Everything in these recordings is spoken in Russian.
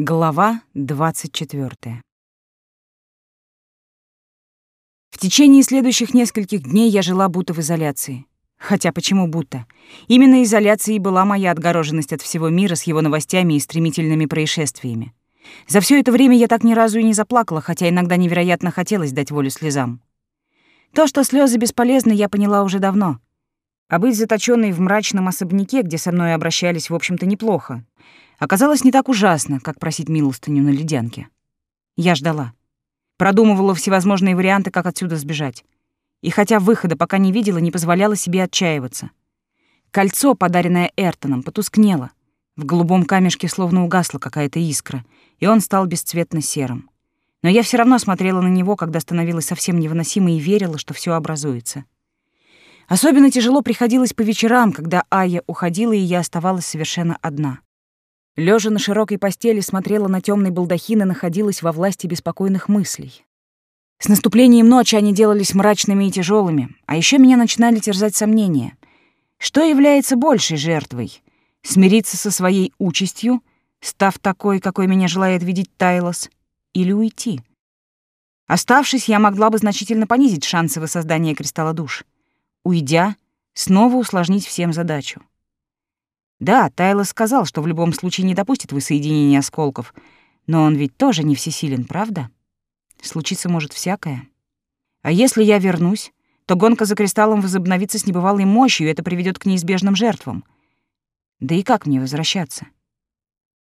Глава 24. В течение следующих нескольких дней я жила будто в изоляции. Хотя почему будто? Именно изоляция и была моя отгороженность от всего мира с его новостями и стремительными происшествиями. За все это время я так ни разу и не заплакала, хотя иногда невероятно хотелось дать волю слезам. То, что слезы бесполезны, я поняла уже давно. А быть заточенной в мрачном особняке, где со мной обращались, в общем-то, неплохо, оказалось не так ужасно, как просить милостыню на ледянке. Я ждала. Продумывала всевозможные варианты, как отсюда сбежать. И хотя выхода пока не видела, не позволяла себе отчаиваться. Кольцо, подаренное Эртоном, потускнело. В голубом камешке словно угасла какая-то искра, и он стал бесцветно серым. Но я все равно смотрела на него, когда становилось совсем невыносимо, и верила, что все образуется. Особенно тяжело приходилось по вечерам, когда Ая уходила, и я оставалась совершенно одна. Лежа на широкой постели, смотрела на темный балдахин и находилась во власти беспокойных мыслей. С наступлением ночи они делались мрачными и тяжелыми, а еще меня начинали терзать сомнения. Что является большей жертвой? Смириться со своей участью, став такой, какой меня желает видеть Тайлос, или уйти? Оставшись, я могла бы значительно понизить шансы воссоздания кристалла душ. Уйдя, снова усложнить всем задачу. Да, Тайлос сказал, что в любом случае не допустит воссоединения осколков, но он ведь тоже не всесилен, правда? Случиться может всякое. А если я вернусь, то гонка за кристаллом возобновится с небывалой мощью, и это приведет к неизбежным жертвам. Да и как мне возвращаться?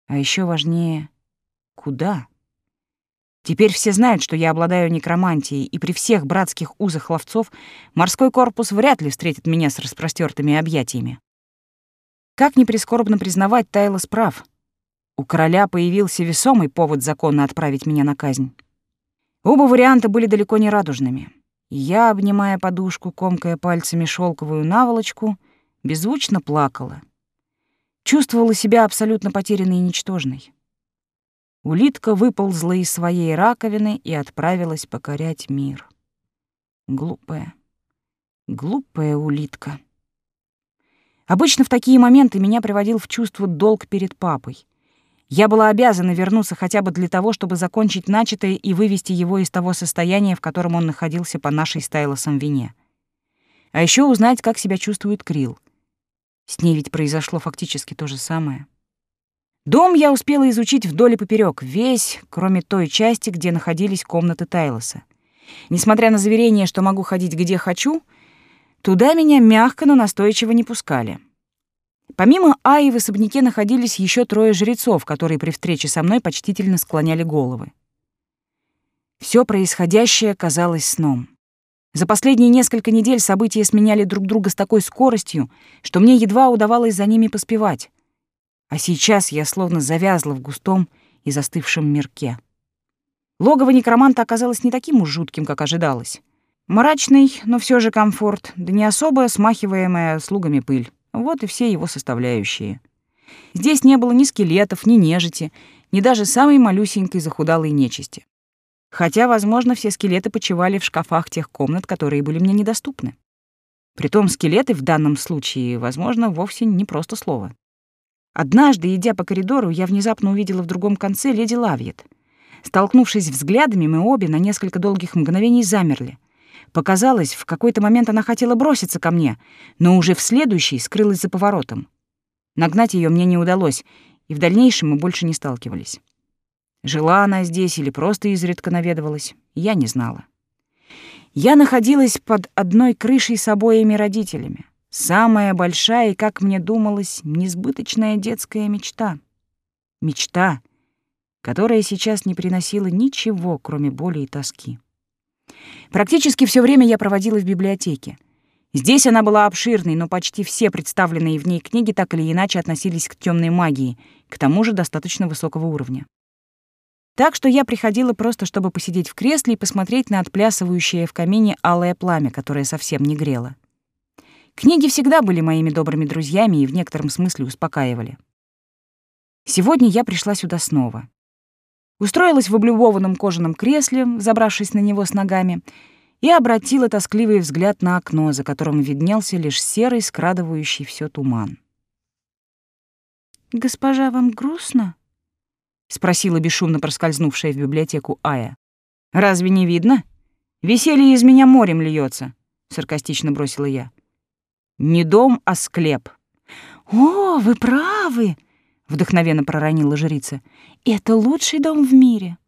А еще важнее — куда? Теперь все знают, что я обладаю некромантией, и при всех братских узах ловцов морской корпус вряд ли встретит меня с распростертыми объятиями. Как ни прискорбно признавать, Тайлос прав. У короля появился весомый повод законно отправить меня на казнь. Оба варианта были далеко не радужными. Я, обнимая подушку, комкая пальцами шелковую наволочку, беззвучно плакала. Чувствовала себя абсолютно потерянной и ничтожной. Улитка выползла из своей раковины и отправилась покорять мир. Глупая, глупая улитка. Обычно в такие моменты меня приводил в чувство долг перед папой. Я была обязана вернуться хотя бы для того, чтобы закончить начатое и вывести его из того состояния, в котором он находился по нашей стайлосом вине. А еще узнать, как себя чувствует Крил. С ней ведь произошло фактически то же самое. Дом я успела изучить вдоль и поперек, весь, кроме той части, где находились комнаты Тайлоса. Несмотря на заверение, что могу ходить где хочу, Туда меня мягко, но настойчиво не пускали. Помимо Аи в особняке находились еще трое жрецов, которые при встрече со мной почтительно склоняли головы. Все происходящее казалось сном. За последние несколько недель события сменяли друг друга с такой скоростью, что мне едва удавалось за ними поспевать. А сейчас я словно завязла в густом и застывшем мирке. Логово некроманта оказалось не таким уж жутким, как ожидалось. Мрачный, но все же комфорт, да не особо смахиваемая слугами пыль. Вот и все его составляющие. Здесь не было ни скелетов, ни нежити, ни даже самой малюсенькой захудалой нечисти. Хотя, возможно, все скелеты почивали в шкафах тех комнат, которые были мне недоступны. Притом скелеты в данном случае, возможно, вовсе не просто слово. Однажды, идя по коридору, я внезапно увидела в другом конце леди Лавьет. Столкнувшись взглядами, мы обе на несколько долгих мгновений замерли — Показалось, в какой-то момент она хотела броситься ко мне, но уже в следующий скрылась за поворотом. Нагнать ее мне не удалось, и в дальнейшем мы больше не сталкивались. Жила она здесь или просто изредка наведывалась, я не знала. Я находилась под одной крышей с обоими родителями. Самая большая и, как мне думалось, несбыточная детская мечта. Мечта, которая сейчас не приносила ничего, кроме боли и тоски. Практически все время я проводила в библиотеке. Здесь она была обширной, но почти все представленные в ней книги так или иначе относились к темной магии, к тому же достаточно высокого уровня. Так что я приходила просто, чтобы посидеть в кресле и посмотреть на отплясывающее в камине алое пламя, которое совсем не грело. Книги всегда были моими добрыми друзьями и в некотором смысле успокаивали. Сегодня я пришла сюда снова. Устроилась в облюбованном кожаном кресле, забравшись на него с ногами, и обратила тоскливый взгляд на окно, за которым виднелся лишь серый, скрадывающий все туман. «Госпожа, вам грустно?» спросила бесшумно проскользнувшая в библиотеку Ая. «Разве не видно? Веселье из меня морем льется, саркастично бросила я. «Не дом, а склеп». «О, вы правы!» — вдохновенно проронила жрица. «Это лучший дом в мире».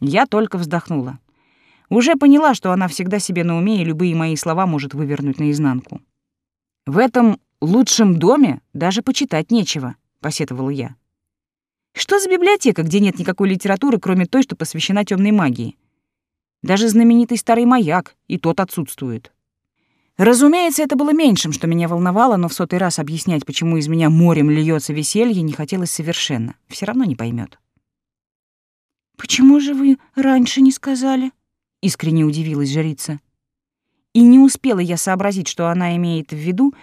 Я только вздохнула. Уже поняла, что она всегда себе на уме и любые мои слова может вывернуть наизнанку. «В этом лучшем доме даже почитать нечего», — посетовала я. «Что за библиотека, где нет никакой литературы, кроме той, что посвящена темной магии? Даже знаменитый старый маяк, и тот отсутствует». Разумеется, это было меньшим, что меня волновало, но в сотый раз объяснять, почему из меня морем льется веселье, не хотелось совершенно. Все равно не поймет. «Почему же вы раньше не сказали?» — искренне удивилась жрица. И не успела я сообразить, что она имеет в виду,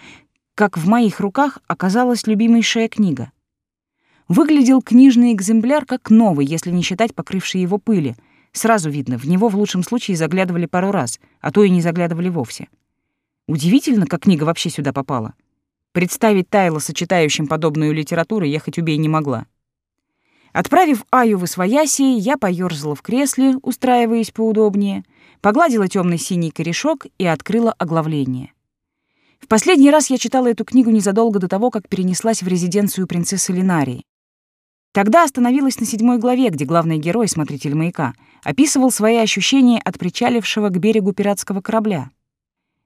как в моих руках оказалась любимейшая книга. Выглядел книжный экземпляр как новый, если не считать покрывшей его пыли. Сразу видно, в него в лучшем случае заглядывали пару раз, а то и не заглядывали вовсе. Удивительно, как книга вообще сюда попала. Представить Тайла сочетающим подобную литературу я хоть убей не могла. Отправив Аю в освояси, я поёрзала в кресле, устраиваясь поудобнее, погладила темный синий корешок и открыла оглавление. В последний раз я читала эту книгу незадолго до того, как перенеслась в резиденцию принцессы Линарии. Тогда остановилась на седьмой главе, где главный герой, смотритель маяка, описывал свои ощущения от причалившего к берегу пиратского корабля.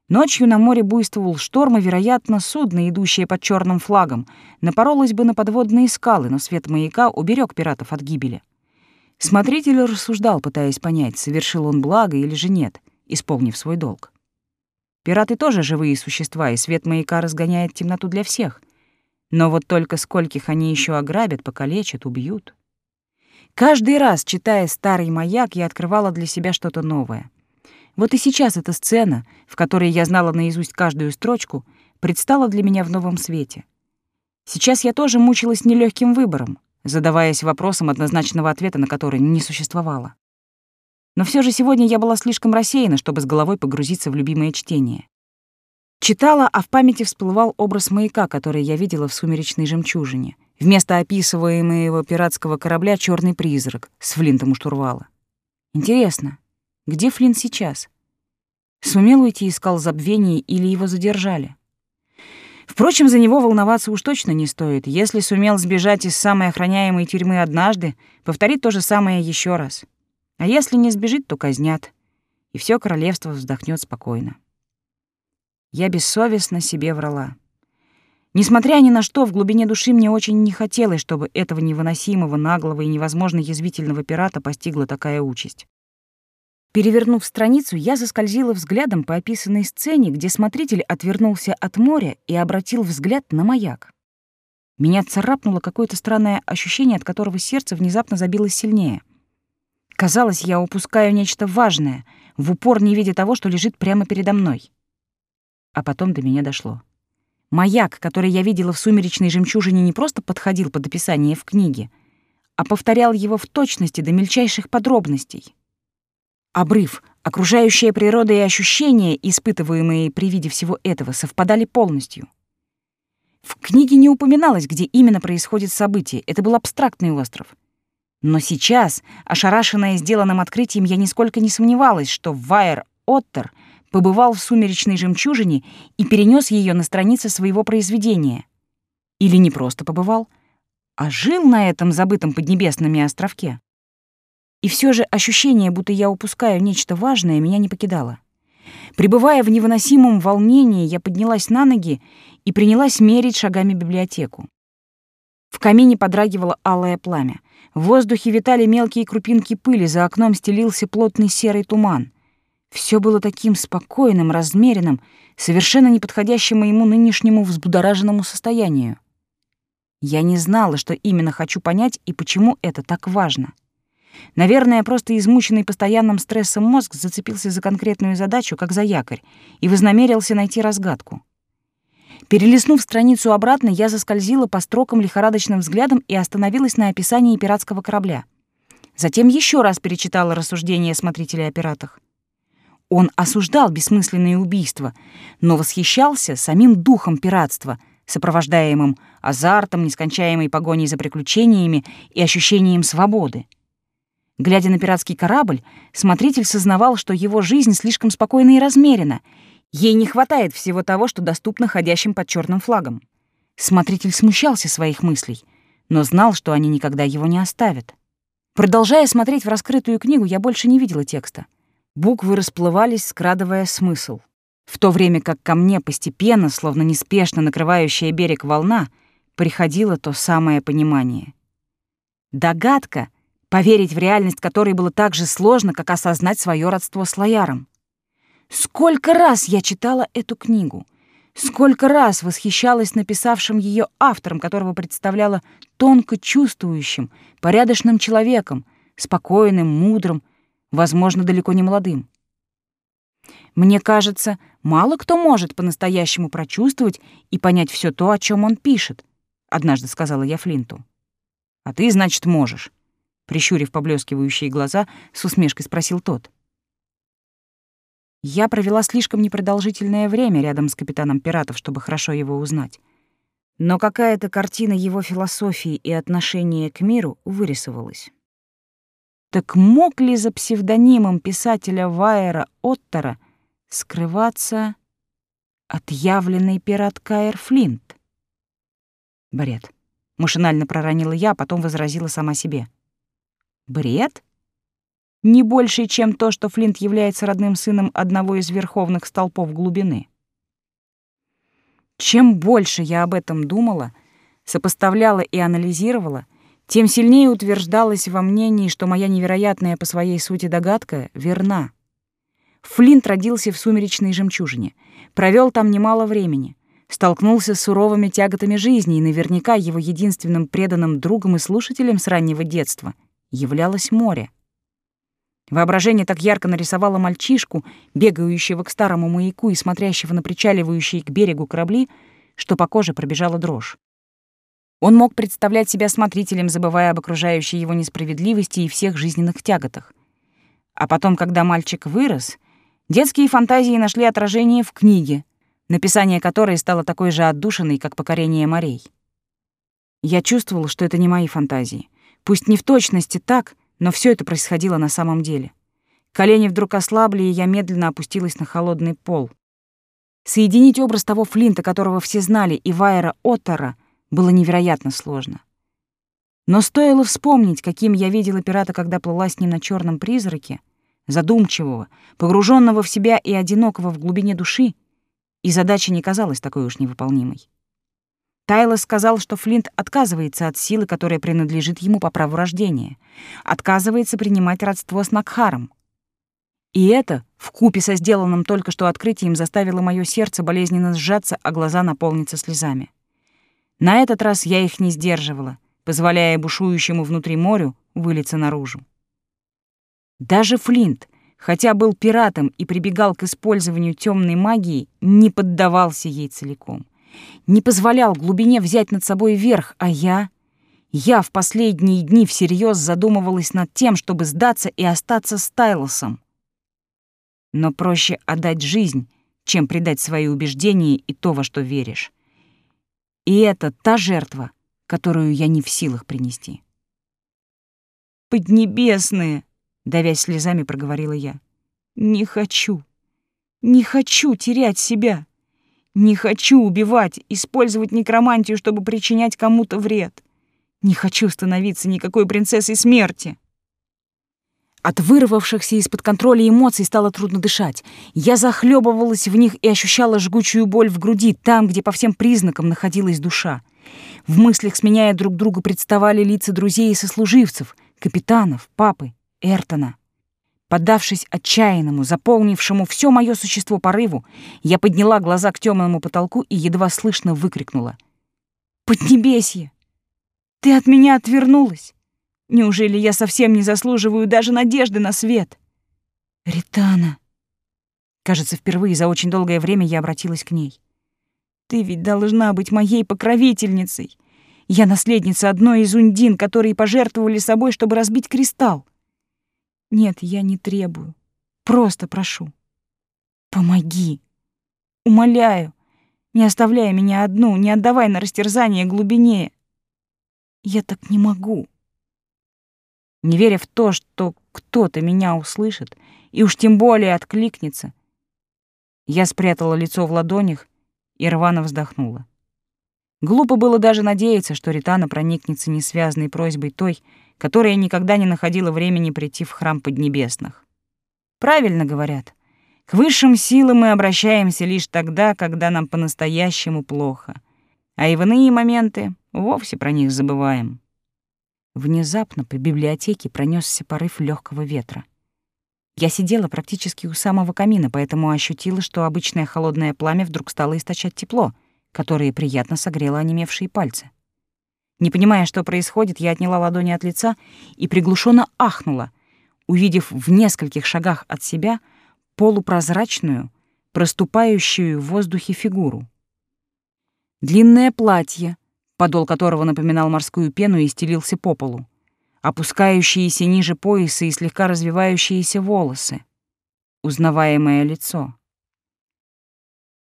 Ночью на море буйствовал шторм, и, вероятно, судно, идущее под черным флагом, напоролось бы на подводные скалы, но свет маяка уберег пиратов от гибели. Смотритель рассуждал, пытаясь понять, совершил он благо или же нет, исполнив свой долг. Пираты тоже живые существа, и свет маяка разгоняет темноту для всех. Но вот только скольких они еще ограбят, покалечат, убьют. Каждый раз, читая «Старый маяк», я открывала для себя что-то новое — вот и сейчас эта сцена, в которой я знала наизусть каждую строчку, предстала для меня в новом свете. Сейчас я тоже мучилась нелегким выбором, задаваясь вопросом, однозначного ответа на который не существовало. Но все же сегодня я была слишком рассеяна, чтобы с головой погрузиться в любимое чтение. Читала, а в памяти всплывал образ маяка, который я видела в «Сумеречной жемчужине». Вместо описываемого пиратского корабля черный призрак с флинтом у штурвала. Интересно, где Флинн сейчас? Сумел уйти, искал забвение или его задержали? Впрочем, за него волноваться уж точно не стоит. Если сумел сбежать из самой охраняемой тюрьмы однажды, повторит то же самое еще раз. А если не сбежит, то казнят. И все королевство вздохнет спокойно. Я бессовестно себе врала. Несмотря ни на что, в глубине души мне очень не хотелось, чтобы этого невыносимого, наглого и невозможно язвительного пирата постигла такая участь. Перевернув страницу, я заскользила взглядом по описанной сцене, где смотритель отвернулся от моря и обратил взгляд на маяк. Меня царапнуло какое-то странное ощущение, от которого сердце внезапно забилось сильнее. Казалось, я упускаю нечто важное, в упор не видя того, что лежит прямо передо мной. А потом до меня дошло. Маяк, который я видела в «Сумеречной жемчужине», не просто подходил под описание в книге, а повторял его в точности до мельчайших подробностей. Обрыв, окружающая природа и ощущения, испытываемые при виде всего этого, совпадали полностью. В книге не упоминалось, где именно происходит событие, это был абстрактный остров. Но сейчас, ошарашенная сделанным открытием, я нисколько не сомневалась, что Вайер Оттер побывал в «Сумеречной жемчужине» и перенес ее на страницы своего произведения. Или не просто побывал, а жил на этом забытом поднебесными островке. И все же ощущение, будто я упускаю нечто важное, меня не покидало. Пребывая в невыносимом волнении, я поднялась на ноги и принялась мерить шагами библиотеку. В камине подрагивало алое пламя. В воздухе витали мелкие крупинки пыли, за окном стелился плотный серый туман. Все было таким спокойным, размеренным, совершенно неподходящим моему нынешнему взбудораженному состоянию. Я не знала, что именно хочу понять и почему это так важно. Наверное, просто измученный постоянным стрессом мозг зацепился за конкретную задачу, как за якорь, и вознамерился найти разгадку. Перелистнув страницу обратно, я заскользила по строкам лихорадочным взглядом и остановилась на описании пиратского корабля. Затем еще раз перечитала рассуждения смотрителя о пиратах. Он осуждал бессмысленные убийства, но восхищался самим духом пиратства, сопровождаемым азартом, нескончаемой погоней за приключениями и ощущением свободы. Глядя на пиратский корабль, смотритель сознавал, что его жизнь слишком спокойна и размерена. Ей не хватает всего того, что доступно ходящим под черным флагом. Смотритель смущался своих мыслей, но знал, что они никогда его не оставят. Продолжая смотреть в раскрытую книгу, я больше не видела текста. Буквы расплывались, скрадывая смысл. В то время как ко мне постепенно, словно неспешно накрывающая берег волна, приходило то самое понимание. Догадка, поверить в реальность которой было так же сложно, как осознать свое родство с Лояром. Сколько раз я читала эту книгу, сколько раз восхищалась написавшим ее автором, которого представляла тонко чувствующим, порядочным человеком, спокойным, мудрым, возможно, далеко не молодым. Мне кажется, мало кто может по-настоящему прочувствовать и понять все то, о чем он пишет, однажды сказала я Флинту. А ты, значит, можешь, прищурив поблескивающие глаза, с усмешкой спросил тот. Я провела слишком непродолжительное время рядом с капитаном пиратов, чтобы хорошо его узнать. Но какая-то картина его философии и отношения к миру вырисовалась. Так мог ли за псевдонимом писателя Вайера Оттера скрываться отъявленный пират Каэр Флинт? Бред. Машинально проронила я, а потом возразила сама себе. Бред? Не больше, чем то, что Флинт является родным сыном одного из верховных столпов глубины. Чем больше я об этом думала, сопоставляла и анализировала — тем сильнее утверждалось во мнении, что моя невероятная по своей сути догадка верна. Флинт родился в сумеречной жемчужине, провел там немало времени, столкнулся с суровыми тяготами жизни, и наверняка его единственным преданным другом и слушателем с раннего детства являлось море. Воображение так ярко нарисовало мальчишку, бегающего к старому маяку и смотрящего на причаливающие к берегу корабли, что по коже пробежала дрожь. Он мог представлять себя смотрителем, забывая об окружающей его несправедливости и всех жизненных тяготах. А потом, когда мальчик вырос, детские фантазии нашли отражение в книге, написание которой стало такой же отдушиной, как покорение морей. Я чувствовал, что это не мои фантазии. Пусть не в точности так, но все это происходило на самом деле. Колени вдруг ослабли, и я медленно опустилась на холодный пол. Соединить образ того Флинта, которого все знали, и Вайера Оттера — было невероятно сложно. Но стоило вспомнить, каким я видела пирата, когда плыла с ним на черном призраке, задумчивого, погруженного в себя и одинокого в глубине души, и задача не казалась такой уж невыполнимой. Тайлос сказал, что Флинт отказывается от силы, которая принадлежит ему по праву рождения, отказывается принимать родство с Накхаром. И это, вкупе со сделанным только что открытием, заставило мое сердце болезненно сжаться, а глаза наполниться слезами. На этот раз я их не сдерживала, позволяя бушующему внутри морю вылиться наружу. Даже Флинт, хотя был пиратом и прибегал к использованию темной магии, не поддавался ей целиком. Не позволял глубине взять над собой верх, а я... Я в последние дни всерьез задумывалась над тем, чтобы сдаться и остаться с Тайлосом. Но проще отдать жизнь, чем предать свои убеждения и то, во что веришь. И это та жертва, которую я не в силах принести. «Поднебесные!» — давясь слезами, проговорила я. «Не хочу, не хочу терять себя. Не хочу убивать, использовать некромантию, чтобы причинять кому-то вред. Не хочу становиться никакой принцессой смерти». От вырвавшихся из-под контроля эмоций стало трудно дышать. Я захлебывалась в них и ощущала жгучую боль в груди, там, где по всем признакам находилась душа. В мыслях, сменяя друг друга, представали лица друзей и сослуживцев, капитанов, папы, Эртона. Поддавшись отчаянному, заполнившему все мое существо порыву, я подняла глаза к темному потолку и едва слышно выкрикнула. «Поднебесье! Ты от меня отвернулась! Неужели я совсем не заслуживаю даже надежды на свет? Ритана. Кажется, впервые за очень долгое время я обратилась к ней. Ты ведь должна быть моей покровительницей. Я наследница одной из ундин, которые пожертвовали собой, чтобы разбить кристалл. Нет, я не требую. Просто прошу. Помоги. Умоляю. не оставляй меня одну, не отдавай на растерзание глубине. Я так не могу. Не веря в то, что кто-то меня услышит и уж тем более откликнется, я спрятала лицо в ладонях и рвано вздохнула. Глупо было даже надеяться, что Ритана проникнется несвязной просьбой той, которая никогда не находила времени прийти в храм Поднебесных. Правильно говорят, к высшим силам мы обращаемся лишь тогда, когда нам по-настоящему плохо, а и в иные моменты вовсе про них забываем. Внезапно по библиотеке пронесся порыв легкого ветра. Я сидела практически у самого камина, поэтому ощутила, что обычное холодное пламя вдруг стало источать тепло, которое приятно согрело онемевшие пальцы. Не понимая, что происходит, я отняла ладони от лица и приглушенно ахнула, увидев в нескольких шагах от себя — полупрозрачную, проступающую в воздухе фигуру. Длинное платье, подол которого напоминал морскую пену и стелился по полу, опускающиеся ниже пояса и слегка развивающиеся волосы, узнаваемое лицо.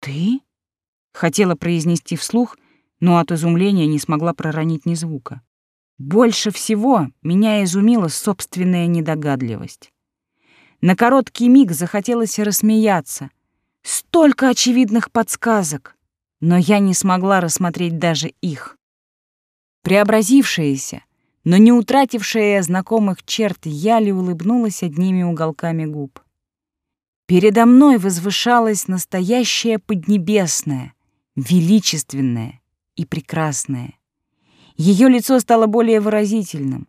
«Ты?» — хотела произнести вслух, но от изумления не смогла проронить ни звука. Больше всего меня изумила собственная недогадливость. На короткий миг захотелось рассмеяться. Столько очевидных подсказок, но я не смогла рассмотреть даже их. Преобразившаяся, но не утратившая знакомых черт, Яли улыбнулась одними уголками губ. Передо мной возвышалась настоящая Поднебесная, величественная и прекрасная. Ее лицо стало более выразительным,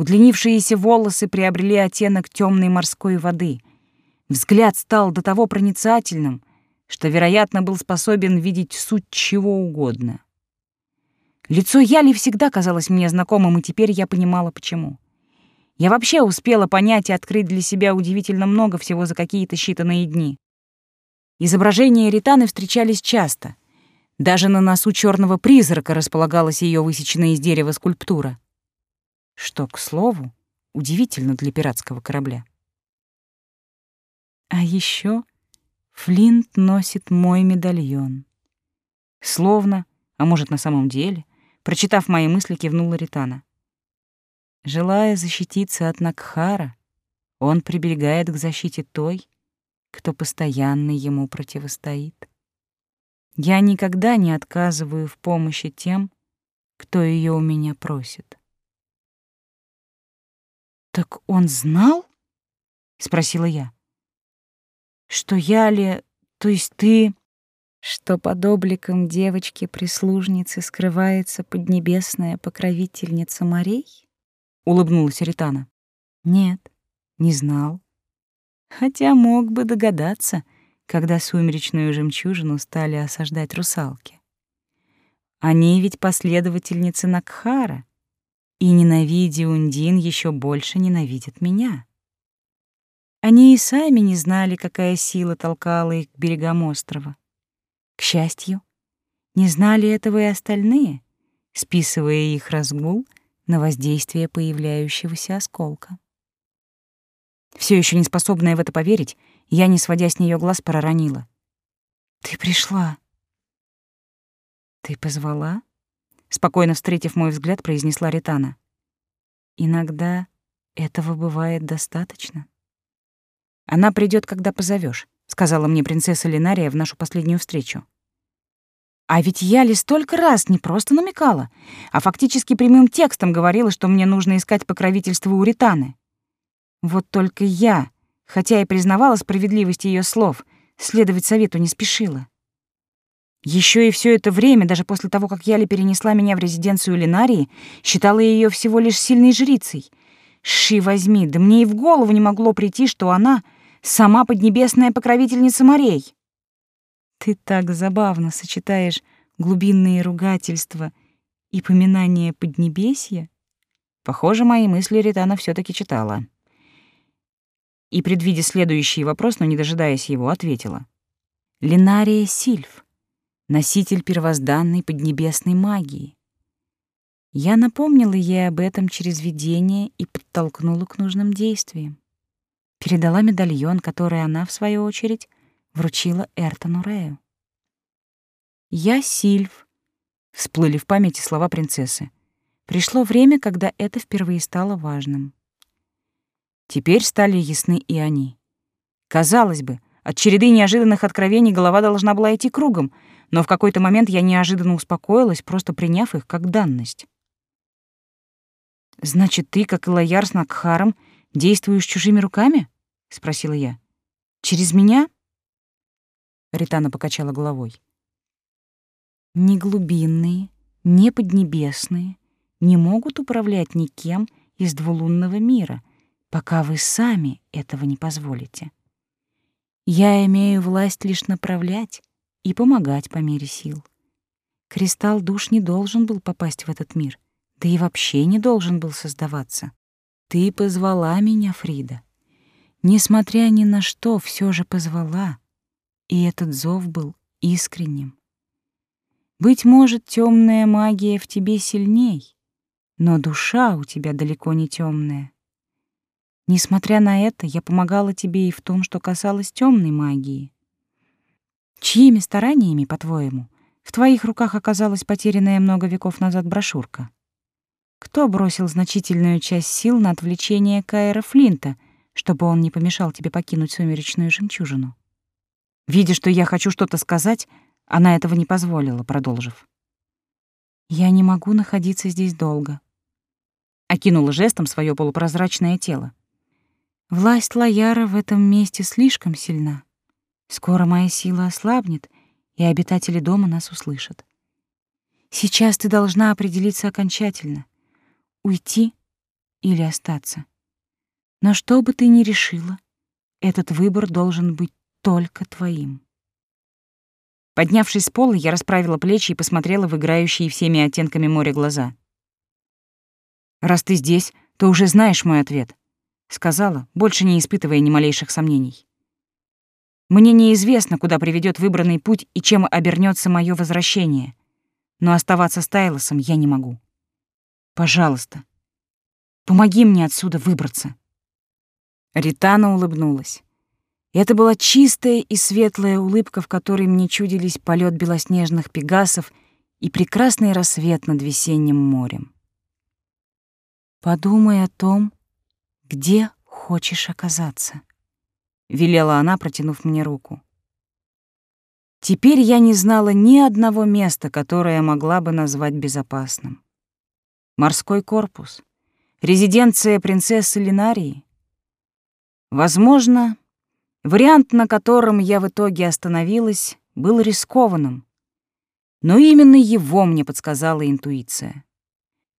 Удлинившиеся волосы приобрели оттенок темной морской воды. Взгляд стал до того проницательным, что, вероятно, был способен видеть суть чего угодно. Лицо Яли всегда казалось мне знакомым, и теперь я понимала, почему. Я вообще успела понять и открыть для себя удивительно много всего за какие-то считанные дни. Изображения Ританы встречались часто. Даже на носу черного призрака располагалась ее высеченная из дерева скульптура что, к слову, удивительно для пиратского корабля. А еще Флинт носит мой медальон. Словно, а может, на самом деле, прочитав мои мысли, кивнула Ритана. Желая защититься от Накхара, он прибегает к защите той, кто постоянно ему противостоит. Я никогда не отказываю в помощи тем, кто ее у меня просит. «Так он знал?» — спросила я. «Что я ли, то есть ты...» что под обликом девочки-прислужницы скрывается поднебесная покровительница морей? Улыбнулась Ритана. Нет, не знал. Хотя мог бы догадаться, когда сумеречную жемчужину стали осаждать русалки. Они ведь последовательницы Накхара, и, ненавидя Ундин, еще больше ненавидят меня. Они и сами не знали, какая сила толкала их к берегам острова. К счастью, не знали этого и остальные, списывая их разгул на воздействие появляющегося осколка. Все еще не способная в это поверить, я, не сводя с нее глаз, проронила. «Ты пришла». «Ты позвала?» спокойно встретив мой взгляд, произнесла Ритана. Иногда этого бывает достаточно. Она придет, когда позовешь, сказала мне принцесса Линария в нашу последнюю встречу. А ведь я ли столько раз не просто намекала, а фактически прямым текстом говорила, что мне нужно искать покровительство у Ританы. Вот только я, хотя и признавала справедливость ее слов, следовать совету не спешила. Еще и все это время, даже после того, как Яли перенесла меня в резиденцию Линарии, считала ее всего лишь сильной жрицей. Ши возьми, да мне и в голову не могло прийти, что она сама поднебесная покровительница морей. Ты так забавно сочетаешь глубинные ругательства и поминание поднебесья. Похоже, мои мысли Ритана все таки читала. И, предвидя следующий вопрос, но не дожидаясь его, ответила. «Линария Сильф» носитель первозданной поднебесной магии. Я напомнила ей об этом через видение и подтолкнула к нужным действиям. Передала медальон, который она, в свою очередь, вручила Эртону Рею. «Я Сильв», — всплыли в памяти слова принцессы. Пришло время, когда это впервые стало важным. Теперь стали ясны и они. Казалось бы, от череды неожиданных откровений голова должна была идти кругом, но в какой-то момент я неожиданно успокоилась, просто приняв их как данность. «Значит, ты, как и Лояр с Накхаром, действуешь чужими руками?» — спросила я. «Через меня?» Ритана покачала головой. «Не глубинные, не поднебесные, не могут управлять никем из двулунного мира, пока вы сами этого не позволите. Я имею власть лишь направлять и помогать по мере сил. Кристалл душ не должен был попасть в этот мир, да и вообще не должен был создаваться. Ты позвала меня, Фрида. Несмотря ни на что, все же позвала, и этот зов был искренним. Быть может, темная магия в тебе сильней, но душа у тебя далеко не темная. Несмотря на это, я помогала тебе и в том, что касалось темной магии. Чьими стараниями, по-твоему, в твоих руках оказалась потерянная много веков назад брошюрка? Кто бросил значительную часть сил на отвлечение Кайра Флинта, чтобы он не помешал тебе покинуть сумеречную жемчужину? Видя, что я хочу что-то сказать, она этого не позволила, продолжив. «Я не могу находиться здесь долго окинула жестом свое полупрозрачное тело. Власть Лаяра в этом месте слишком сильна. Скоро моя сила ослабнет, и обитатели дома нас услышат. Сейчас ты должна определиться окончательно — уйти или остаться. Но что бы ты ни решила, этот выбор должен быть только твоим. Поднявшись с пола, я расправила плечи и посмотрела в играющие всеми оттенками моря глаза. Раз ты здесь, то уже знаешь мой ответ, сказала, больше не испытывая ни малейших сомнений. Мне неизвестно, куда приведет выбранный путь и чем обернется мое возвращение, но оставаться с Тайлосом я не могу. Пожалуйста, помоги мне отсюда выбраться. Ритана улыбнулась. Это была чистая и светлая улыбка, в которой мне чудились полет белоснежных пегасов и прекрасный рассвет над весенним морем. Подумай о том, где хочешь оказаться, велела она, протянув мне руку. Теперь я не знала ни одного места, которое могла бы назвать безопасным. Морской корпус, резиденция принцессы Линарии. Возможно, вариант, на котором я в итоге остановилась, был рискованным, но именно его мне подсказала интуиция.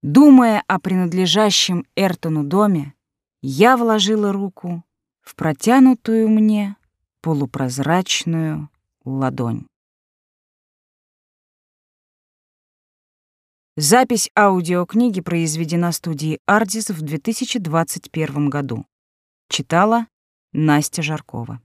Думая о принадлежащем Эртону доме, я вложила руку в протянутую мне полупрозрачную ладонь. Запись аудиокниги произведена студией «Ардис» в 2021 году. Читала Настя Жаркова.